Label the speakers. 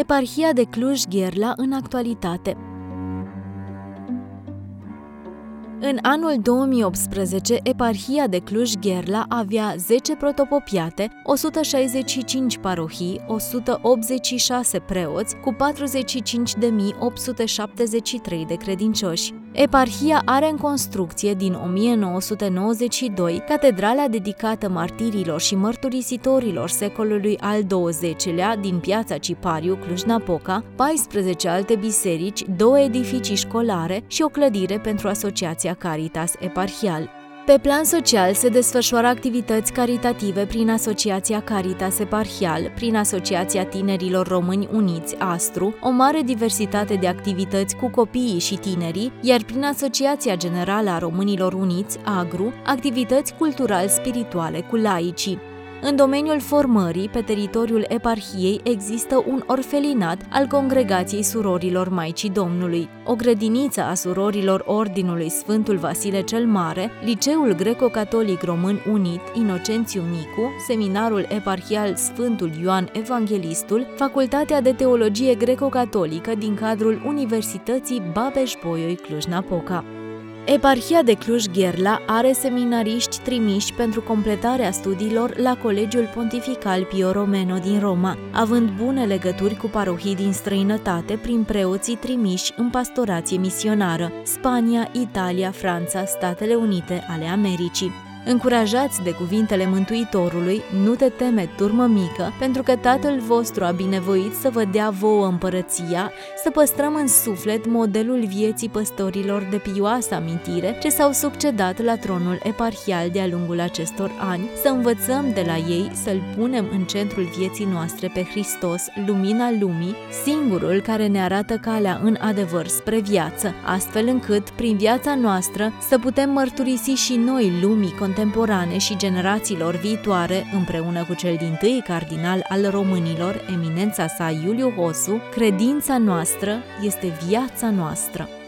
Speaker 1: Eparhia de Cluj-Gherla în actualitate În anul 2018, eparhia de Cluj-Gherla avea 10 protopopiate, 165 parohii, 186 preoți, cu 45.873 de credincioși. Eparhia are în construcție din 1992 catedrala dedicată martirilor și mărturisitorilor secolului al XX-lea din piața Cipariu, Cluj-Napoca, 14 alte biserici, două edificii școlare și o clădire pentru Asociația Caritas Eparhial. Pe plan social se desfășoară activități caritative prin Asociația Caritas Eparhial, prin Asociația Tinerilor Români Uniți Astru, o mare diversitate de activități cu copiii și tinerii, iar prin Asociația Generală a Românilor Uniți Agru, activități cultural-spirituale cu laicii. În domeniul formării, pe teritoriul eparhiei, există un orfelinat al Congregației Surorilor Maicii Domnului, o grădiniță a surorilor Ordinului Sfântul Vasile cel Mare, Liceul Greco-Catolic Român Unit Inocențiu Micu, Seminarul Eparhial Sfântul Ioan Evanghelistul, Facultatea de Teologie Greco-Catolică din cadrul Universității Babeș-Bolyai Cluj-Napoca. Eparhia de Cluj-Gherla are seminariști trimiși pentru completarea studiilor la Colegiul Pontifical Pio Romeno din Roma, având bune legături cu parohii din străinătate prin preoții trimiși în pastorație misionară, Spania, Italia, Franța, Statele Unite ale Americii. Încurajați de cuvintele Mântuitorului, nu te teme, turmă mică, pentru că Tatăl vostru a binevoit să vă dea vouă împărăția, să păstrăm în suflet modelul vieții păstorilor de pioasă amintire ce s-au succedat la tronul eparhial de-a lungul acestor ani, să învățăm de la ei să-L punem în centrul vieții noastre pe Hristos, lumina lumii, singurul care ne arată calea în adevăr spre viață, astfel încât, prin viața noastră, să putem mărturisi și noi lumii contemporane și generațiilor viitoare, împreună cu cel din tâi cardinal al românilor, eminența sa Iuliu Hosu, credința noastră este viața noastră.